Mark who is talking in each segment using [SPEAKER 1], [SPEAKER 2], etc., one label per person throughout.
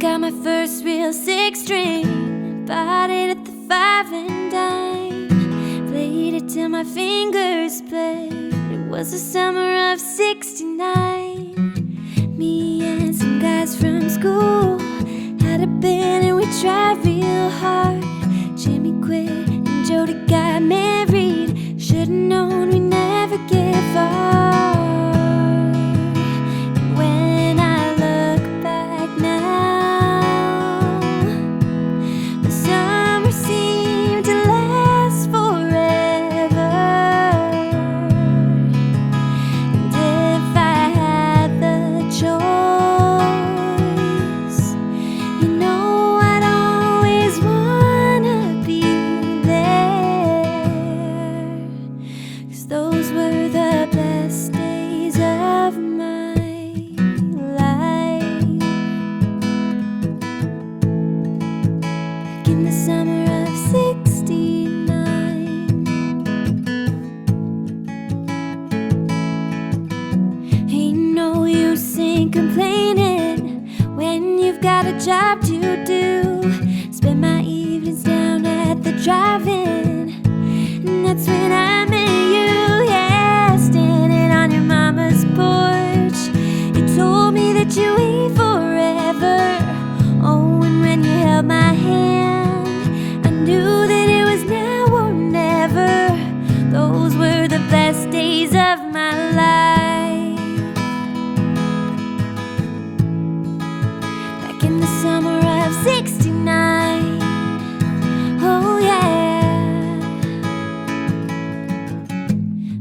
[SPEAKER 1] Got my first real six string, bought it at the five and dime. Played it till my fingers bled. It was the summer of 69. Me and some guys from school had a band and we tried real hard. Jimmy quit and Jody got married. Should've known we never get far. In complaining when you've got a job to do. Spend my evenings down at the drive-in, and that's when I met you. Yeah, standing on your mama's porch, you told me that you ain't forever. Oh, and when you held my hand, 69. Oh, yeah.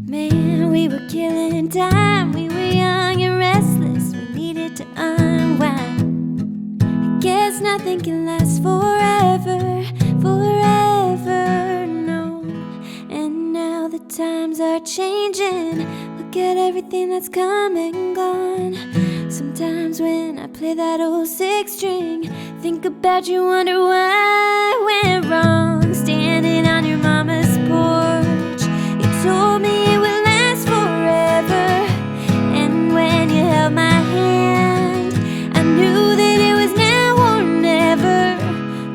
[SPEAKER 1] Man, we were killing time. We were young and restless. We needed to unwind. I guess nothing can last forever, forever, no. And now the times are changing. Look at everything that's come and gone. Sometimes play that old six string, think about you, wonder why I went wrong. Standing on your mama's porch, you told me it would last forever. And when you held my hand, I knew that it was now or never.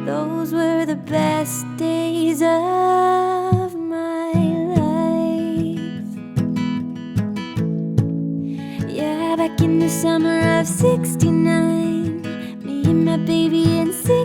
[SPEAKER 1] Those were the best days of my life. Yeah, back in the summer of 69, me and my baby in 69.